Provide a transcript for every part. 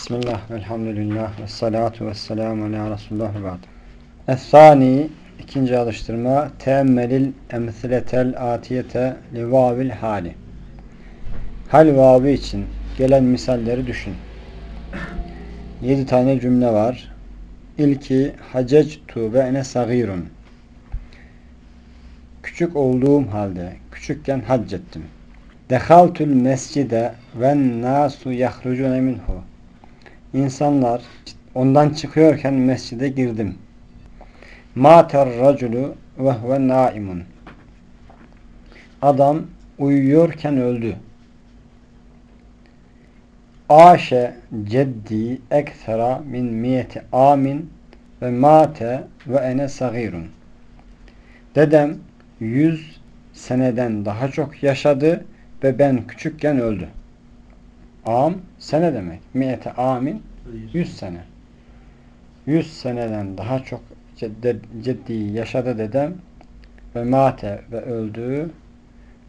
Bismillah, velhamdülillah, ve salatu ve selamu ala Resulullah ve ba'd. Es-sani, ikinci alıştırma, teemmelil emsiletel atiyete li vavil hali. Hal vavı için gelen misalleri düşün. Yedi tane cümle var. İlki, hacectu ve ene sagirun. Küçük olduğum halde, küçükken hac ettim. Dehaltul mescide ve nasu yahrucune minhu. İnsanlar ondan çıkıyorken mescide girdim. Mater raculu ve huve naimun. Adam uyuyorken öldü. Aşe ceddi eksera min miyeti amin ve mate ve ene sagirun. Dedem yüz seneden daha çok yaşadı ve ben küçükken öldü. Am sene demek. Miyete amin 100 sene. 100 seneden daha çok ciddi yaşadı dedem ve mate ve öldü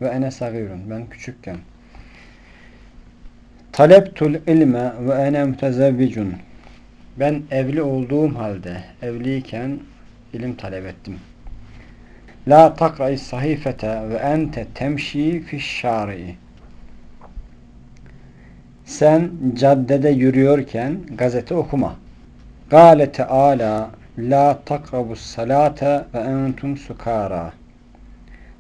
ve ene sagirun. Ben küçükken. Taleptul ilme ve ene mütezevvicun. Ben evli olduğum halde, evliyken ilim talep ettim. La takra'is sahifete ve ente temşi fişşâri'i. Sen caddede yürüyorken gazete okuma. Gale Teala La takrabus salate ve entum sukara.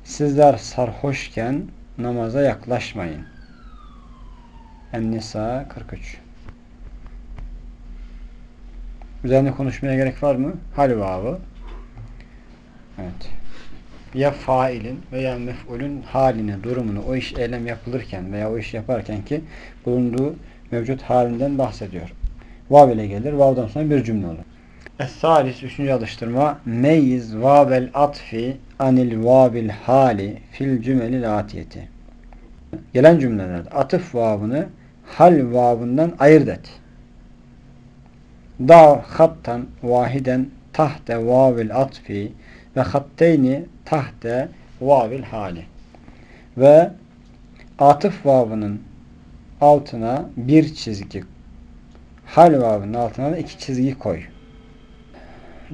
Sizler sarhoşken namaza yaklaşmayın. En-Nisa 43 Üzerine konuşmaya gerek var mı? Hal vavı. Evet. Ya failin veya mef'ulün halini, durumunu, o iş eylem yapılırken veya o iş yaparken ki bulunduğu mevcut halinden bahsediyor. Vav ile gelir. Vav'dan sonra bir cümle olur. Es-salis, üçüncü alıştırma. Meyiz vavel atfi anil vabil hali fil cümelil atiyeti. Gelen cümlelerde atıf vavını hal vavından ayırt et. Da hattan vahiden tahte vavil atfi ve hatteyni tahte vavil hali. Ve atıf vavının altına bir çizgi hal vavının altına da iki çizgi koy.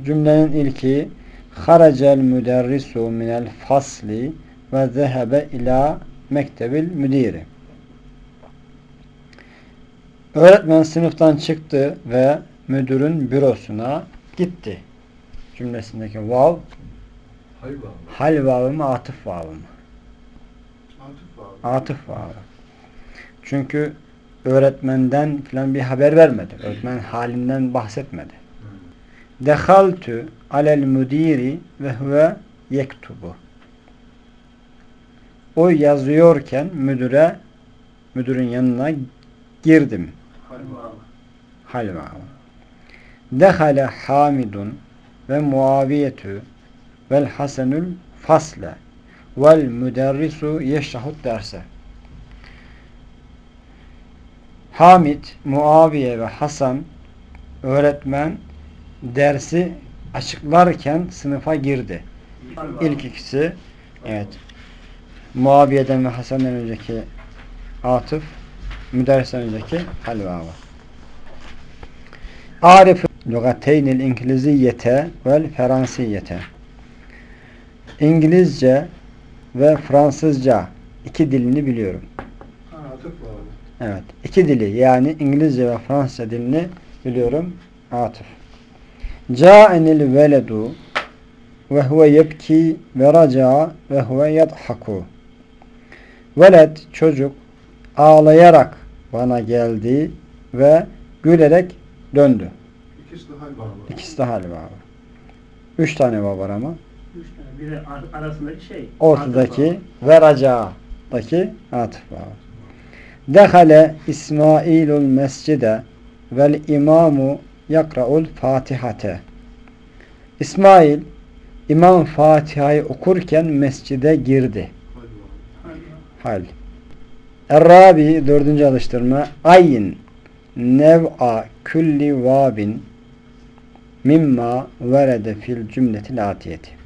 Cümlenin ilki haracel müderrisu minel fasli ve zehebe ila mektebil müdiri. Öğretmen sınıftan çıktı ve müdürün bürosuna gitti. Cümlesindeki vav Hal vavı. hal vavı mı atıf vavı mı? Atıf vavı. Atıf vavı. Çünkü öğretmenden falan bir haber vermedi. Öğretmen halinden bahsetmedi. Dehaltü alel müdiri ve huve yektubu. O yazıyorken müdüre müdürün yanına girdim. Hal vavı. Hal vavı. Dehale Hamidun ve Muaviyetü vel Hasenül fasle vel müderrisu yeşrahut derse. Hamid, Muaviye ve Hasan öğretmen dersi açıklarken sınıfa girdi. İlk ikisi evet. Muaviye'den ve Hasan'dan önceki atıf müderristen önceki halvava. Arif lügateynil İngiliziyete vel Fransiyete İngilizce ve Fransızca iki dilini biliyorum. Ha. Evet. iki dili yani İngilizce ve Fransızca dilini biliyorum. Atıf. Câenil veledu ve huve yebki ve raca ve huve yadhaku. Veled çocuk ağlayarak bana geldi ve gülerek döndü. İkisi de hal vavı. İkisi de hal var. Üç tane var var ama. Biri ar- arasındaki şey. Ortadaki ve raca'daki atıf var. Dehale İsmailul mescide vel imamu yakra'ul fatihate. İsmail İmam Fatiha'yı okurken mescide girdi. Hal. Errabi dördüncü alıştırma. Ayin nev'a külli vabin mimma verede fil cümletil atiyeti.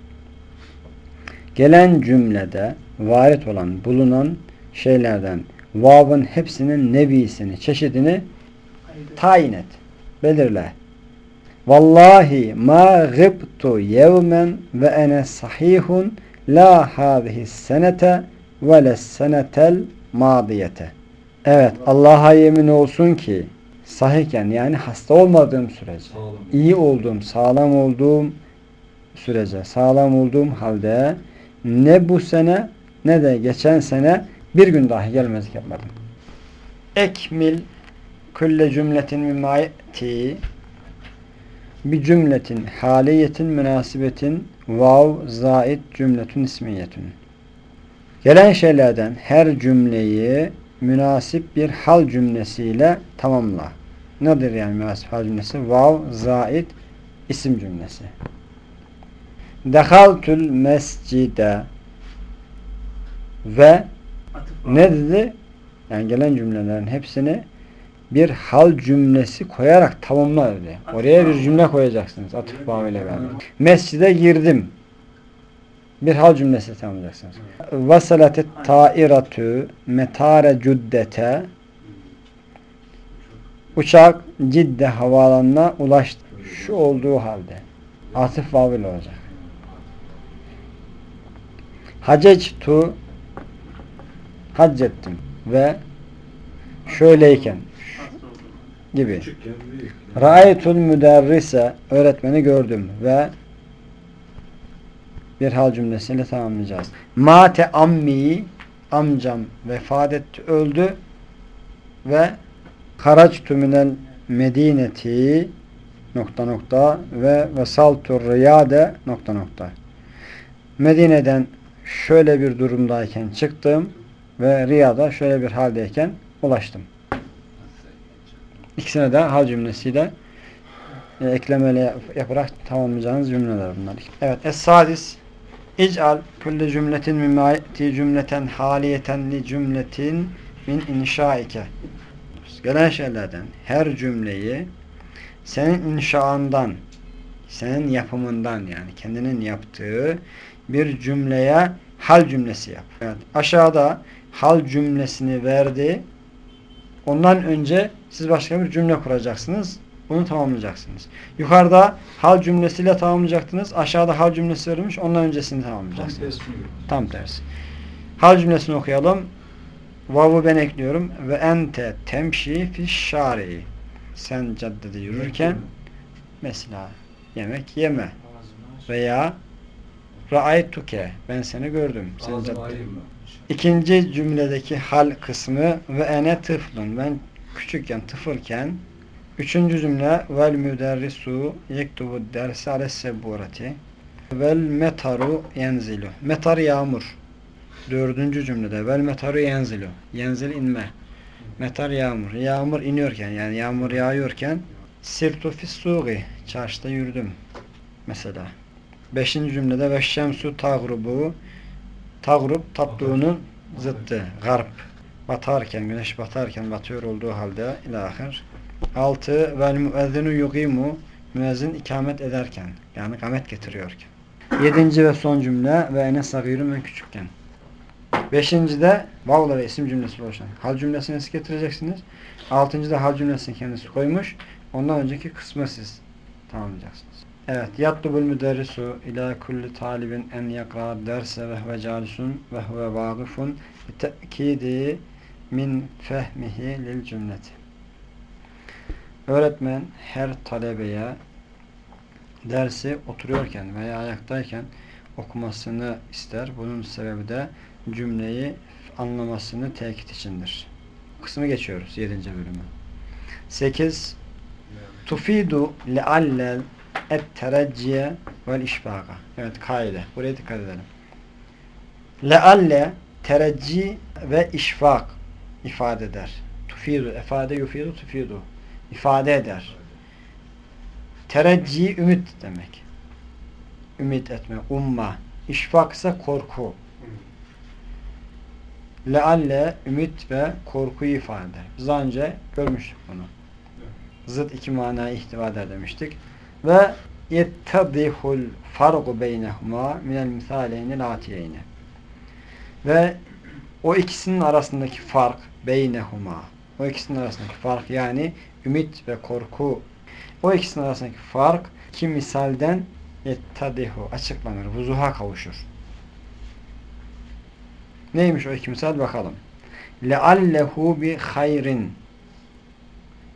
Gelen cümlede varit olan, bulunan şeylerden vavın hepsinin nevisini, çeşidini. Tayin et. Belirle. Vallahi ma gıbtu yevmen ve ene sahihun la hâzihi senete ve les senetel madiyete. Evet Allah'a yemin olsun ki sahihken yani hasta olmadığım sürece Sağlam. iyi olduğum, sağlam olduğum sürece, sağlam olduğum halde ne bu sene ne de geçen sene bir gün dahi gelmezlik yapmadım. Ekmil külle cümletin mimayeti bir cümletin haliyetin münasibetin vav zait cümletün ismiyetün. Gelen şeylerden her cümleyi münasip bir hal cümlesiyle tamamla. Nedir yani münasip hal cümlesi? Vav zait isim cümlesi. Dehaltul mescide ve ne dedi? Yani gelen cümlelerin hepsini bir hal cümlesi koyarak tamamla dedi. Oraya bir cümle koyacaksınız. Atıf bağıyla beraber. Mescide girdim. Bir hal cümlesi tamamlayacaksınız. Vasalatet tairatu metare cuddete Uçak Cidde havaalanına ulaştı. Şu olduğu halde. Atıf vavil olacak. Hacectu hac ettim ve şöyleyken gibi. Ra'aytul müderrise öğretmeni gördüm ve bir hal cümlesiyle tamamlayacağız. Mate ammi amcam vefat etti öldü ve haractu minel medineti nokta nokta ve vesaltur riyade nokta nokta. Medine'den şöyle bir durumdayken çıktım ve Riyad'a şöyle bir haldeyken ulaştım. İkisine de hal cümlesiyle e, eklemeyle yap- yaparak tamamlayacağınız cümleler bunlar. Evet. Es-sadis İc'al külle cümletin mimâti cümleten haliyeten li cümletin min inşaike. Gelen şeylerden her cümleyi senin inşaandan, senin yapımından yani kendinin yaptığı bir cümleye hal cümlesi yap. Evet. Aşağıda hal cümlesini verdi. Ondan önce siz başka bir cümle kuracaksınız. Bunu tamamlayacaksınız. Yukarıda hal cümlesiyle tamamlayacaktınız. Aşağıda hal cümlesi verilmiş. Ondan öncesini Tam tamamlayacaksınız. resmi gibi. Tam tersi. Hal cümlesini okuyalım. Vav'u ben ekliyorum. Ve ente temşi fi şari'i. Sen caddede yürürken mesela yemek yeme. Veya ra'aytuke. Ben seni gördüm. Sen. İkinci cümledeki hal kısmı ve ene tıflun. Ben küçükken, tıfılken. Üçüncü cümle vel müderrisu yektubu dersi ale sebburati. Vel metaru yenzilu. Metar yağmur. Dördüncü cümlede vel metaru yenzilu. Yenzil inme. Metar yağmur. Yağmur iniyorken yani yağmur yağıyorken sirtu fissugi. Çarşıda yürüdüm. Mesela. Beşinci cümlede ve şemsu tagrubu. Tagrup tatluğunun zıttı. Garp. Batarken, güneş batarken batıyor olduğu halde ilahir. Altı vel müezzinu yugimu. Müezzin ikamet ederken. Yani kamet getiriyorken. Yedinci ve son cümle ve ene sagirun ve küçükken. Beşinci de vavla ve isim cümlesi oluşan. Hal cümlesini siz getireceksiniz. Altıncı da hal cümlesini kendisi koymuş. Ondan önceki kısmı siz tamamlayacaksınız. Evet. Yatlubul müderrisu ila kulli talibin en yakra derse ve huve calisun ve huve vâgıfun te'kidi min fehmihi lil cümleti. Öğretmen her talebeye dersi oturuyorken veya ayaktayken okumasını ister. Bunun sebebi de cümleyi anlamasını tekit içindir. Kısmı geçiyoruz 7. bölümü. 8 Tufidu leallel et terecciye vel işbaka. Evet kaide. Buraya dikkat edelim. Lealle terecci ve işfak ifade eder. Tufidu, ifade yufidu, tufidu. ifade eder. Terecci ümit demek. Ümit etme, umma. İşfak ise korku. Lealle ümit ve korkuyu ifade eder. Biz önce görmüştük bunu. Zıt iki manayı ihtiva eder demiştik. Ve yettadihul farqu beynehuma minel misaleyni latiyeyni. Ve o ikisinin arasındaki fark beynehuma O ikisinin arasındaki fark yani ümit ve korku. O ikisinin arasındaki fark ki misalden yettadihu açıklanır, vuzuha kavuşur. Neymiş o iki misal bakalım. Leallehu bi hayrin.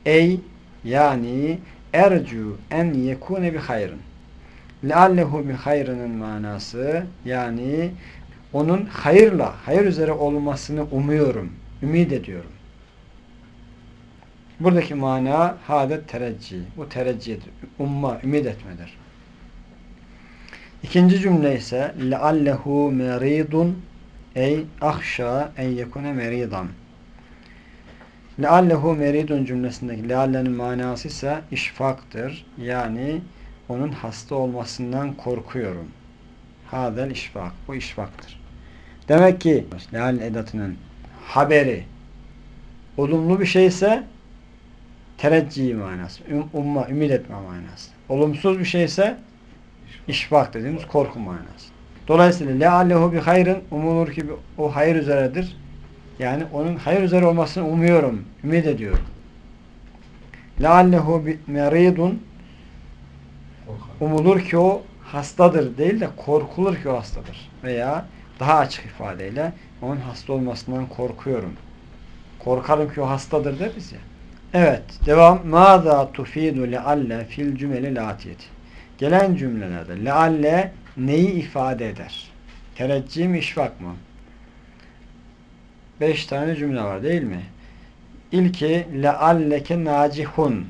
Ey yani ercu en yekune bi hayrın. Leallehu bi hayrının manası yani onun hayırla, hayır üzere olmasını umuyorum, ümit ediyorum. Buradaki mana hadet tereccih. Bu tereccihdir. Umma, ümit etmedir. İkinci cümle ise leallehu meridun ey ahşa en yekune meridan. Leallehu meridun cümlesindeki leallenin manası ise işfaktır. Yani onun hasta olmasından korkuyorum. Hadel işfak. Bu işfaktır. Demek ki leal edatının haberi olumlu bir şeyse tereccih manası. Um, umma, ümit etme manası. Olumsuz bir şeyse işfak dediğimiz korku manası. Dolayısıyla leallehu bi hayrın umulur ki o hayır üzeredir. Yani onun hayır üzere olmasını umuyorum, ümit ediyorum. Bi meridun umulur ki o hastadır değil de korkulur ki o hastadır. Veya daha açık ifadeyle onun hasta olmasından korkuyorum. Korkarım ki o hastadır deriz ya. Evet. Devam. Mâzâ tufidu lealle fil cümeli latiyeti. Gelen cümlelerde lealle neyi ifade eder? Tereccih mi işfak mı? Beş tane cümle var değil mi? İlki lealleke nacihun.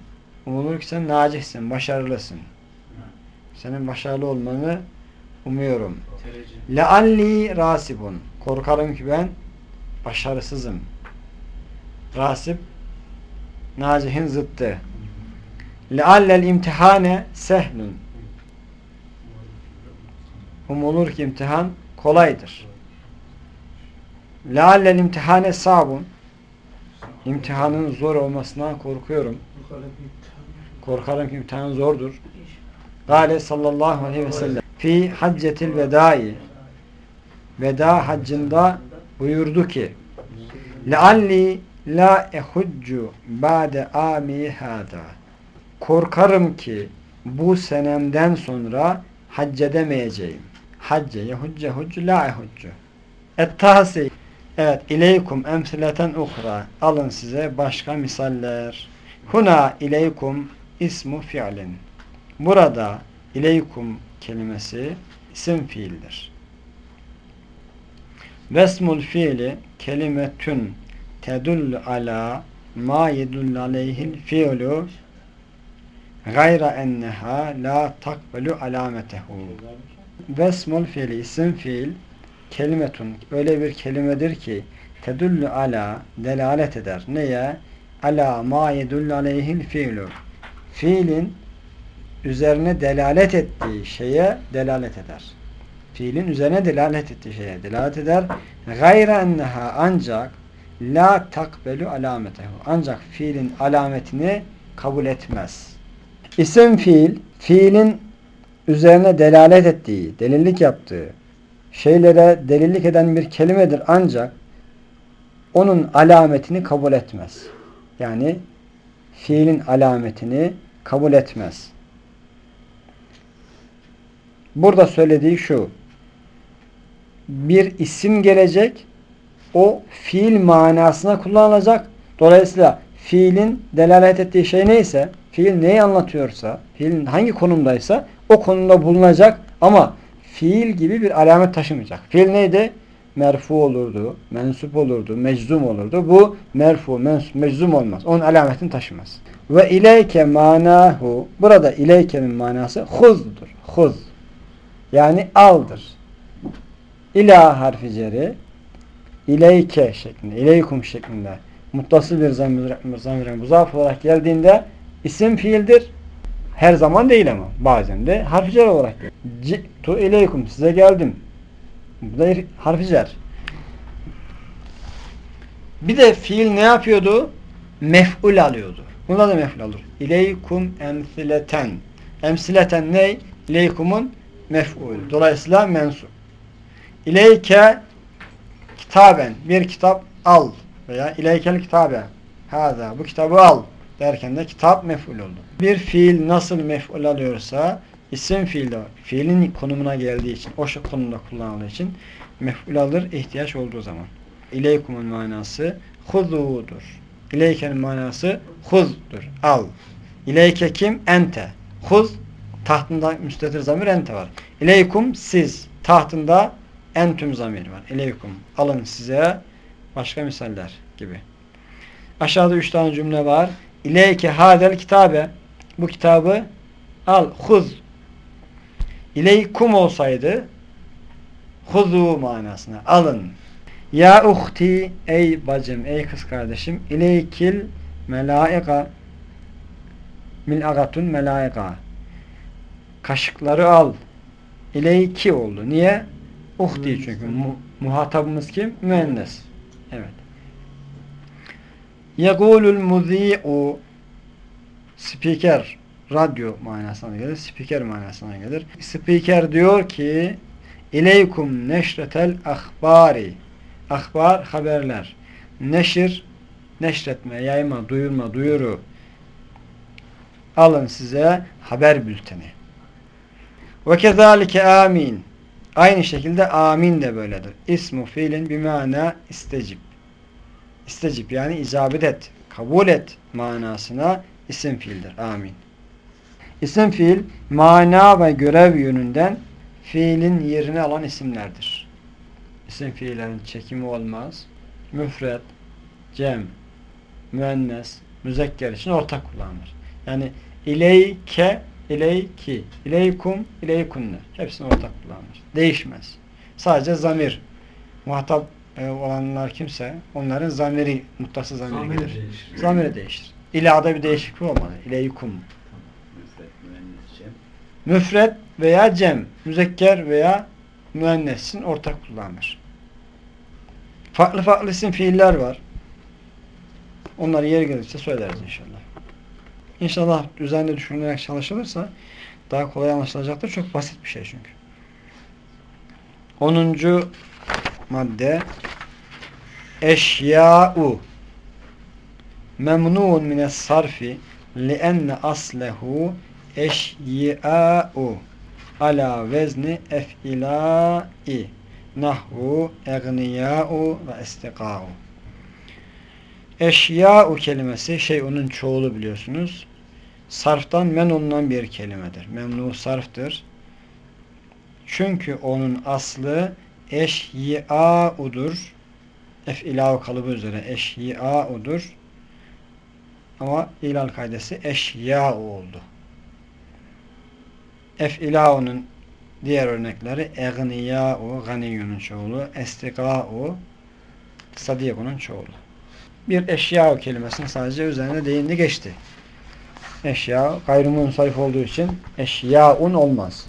Umulur ki sen nacihsin, başarılısın. Senin başarılı olmanı umuyorum. Lealli rasibun. Korkarım ki ben başarısızım. Rasip nacihin zıttı. Leallel imtihane sehlun. Umulur ki imtihan kolaydır. Leallel imtihane sabun. İmtihanın zor olmasından korkuyorum. Korkarım ki imtihan zordur. Gale sallallahu aleyhi ve sellem fi haccetil vedai veda haccında buyurdu ki lealli la ehuccu ba'de ami hada korkarım ki bu senemden sonra hac edemeyeceğim. Hacce, yehucce, huccu, la ehuccu. Ettahsi. Evet, ileykum emsileten uhra. Alın size başka misaller. Huna ileykum ismu fi'lin. Burada ileykum kelimesi isim fiildir. Vesmul fiili kelimetün tedullu ala ma yedullu aleyhil fiilu gayra enneha la takbelu alametehu. Vesmul fiili isim fiil kelimetun öyle bir kelimedir ki tedullu ala delalet eder. Neye? Ala ma yedullu aleyhil fiilu. Fiilin üzerine delalet ettiği şeye delalet eder. Fiilin üzerine delalet ettiği şeye delalet eder. Gayra enneha ancak la takbelu alametehu. Ancak fiilin alametini kabul etmez. İsim fiil, fiilin üzerine delalet ettiği, delillik yaptığı şeylere delillik eden bir kelimedir ancak onun alametini kabul etmez. Yani fiilin alametini kabul etmez. Burada söylediği şu. Bir isim gelecek. O fiil manasına kullanılacak. Dolayısıyla fiilin delalet ettiği şey neyse, fiil neyi anlatıyorsa, fiilin hangi konumdaysa o konumda bulunacak ama fiil gibi bir alamet taşımayacak. Fiil neydi? Merfu olurdu, mensup olurdu, meczum olurdu. Bu merfu, mensup, meczum olmaz. Onun alametini taşımaz. Ve ileyke manahu burada ileykenin manası huzdur. Huz. Yani aldır. İla harfi ceri ileyke şeklinde, ileykum şeklinde muttasıl bir zamir, zamir muzaf olarak geldiğinde isim fiildir. Her zaman değil ama bazen de harfi cer olarak gelir. Ci'tu ileykum size geldim. Bu da harfi cer. Bir de fiil ne yapıyordu? Mef'ul alıyordu. Bunda da mef'ul alır. İleykum emsileten. Emsileten ne? İleykumun mef'ul. Dolayısıyla mensup. İleyke kitaben. Bir kitap al. Veya ileykel kitabe. Haza bu kitabı al derken de kitap mef'ul oldu. Bir fiil nasıl mef'ul alıyorsa isim fiil de fiilin konumuna geldiği için o şu konumda kullanıldığı için mef'ul alır ihtiyaç olduğu zaman. İleykumun manası huzudur. İleykenin manası huzdur. Al. İleyke kim? Ente. Huz tahtında müstetir zamir ente var. İleykum siz. Tahtında entüm zamir var. İleykum. Alın size başka misaller gibi. Aşağıda üç tane cümle var. İleyke hadel kitabe. Bu kitabı al. Huz. İleykum olsaydı huzu manasına alın. Ya uhti ey bacım ey kız kardeşim ileykil melaika mil'agatun melaika kaşıkları al ileyki oldu. Niye? Uhti çünkü. Mu muhatabımız kim? Müennes. Evet. Yegulul muzi'u spiker radyo manasına gelir. Spiker manasına gelir. Spiker diyor ki İleykum neşretel ahbari Ahbar haberler. Neşir neşretme, yayma, duyurma, duyuru. Alın size haber bülteni. Ve kezalike amin. Aynı şekilde amin de böyledir. İsmu fiilin bir mana istecip. Yani icabet et, kabul et manasına isim fiildir. Amin. İsim fiil mana ve görev yönünden fiilin yerini alan isimlerdir. İsim fiillerin çekimi olmaz. Müfret, cem, müennes, müzekker için ortak kullanılır. Yani ileyke, ileyki, ileykum, ileykunne. Hepsini ortak kullanılır. Değişmez. Sadece zamir. Muhatap e, olanlar kimse onların zamiri, muttası zamiri Zamiri gelir. değişir. Zamiri değişir. İlada bir değişiklik olmalı. İleykum. Müfret, veya cem, müzekker veya müennesin ortak kullanılır. Farklı farklı isim fiiller var. Onları yer geldikçe söyleriz inşallah. İnşallah üzerinde düşünülerek çalışılırsa daha kolay anlaşılacaktır. Çok basit bir şey çünkü. 10. madde Eşya'u memnun mines sarfi lienne aslehu eşyi'a'u ala vezni ef'ila'i nahvu egniya'u ve estika'u Eşya'u kelimesi şey onun çoğulu biliyorsunuz. Sarftan men bir kelimedir. Memnu sarftır. Çünkü onun aslı eşyi'a'udur. Ef'ila'u kalıbı üzere eşyi'a'udur. Ama ilal kaidesi eşya'u oldu. Ef'ila'unun diğer örnekleri egniya'u, ganiyunun çoğulu, estika'u, sadiyeku'nun çoğulu. Bir eşya kelimesinin sadece üzerine değindi geçti. Eşya gayrimunsarif olduğu için eşyaun olmaz.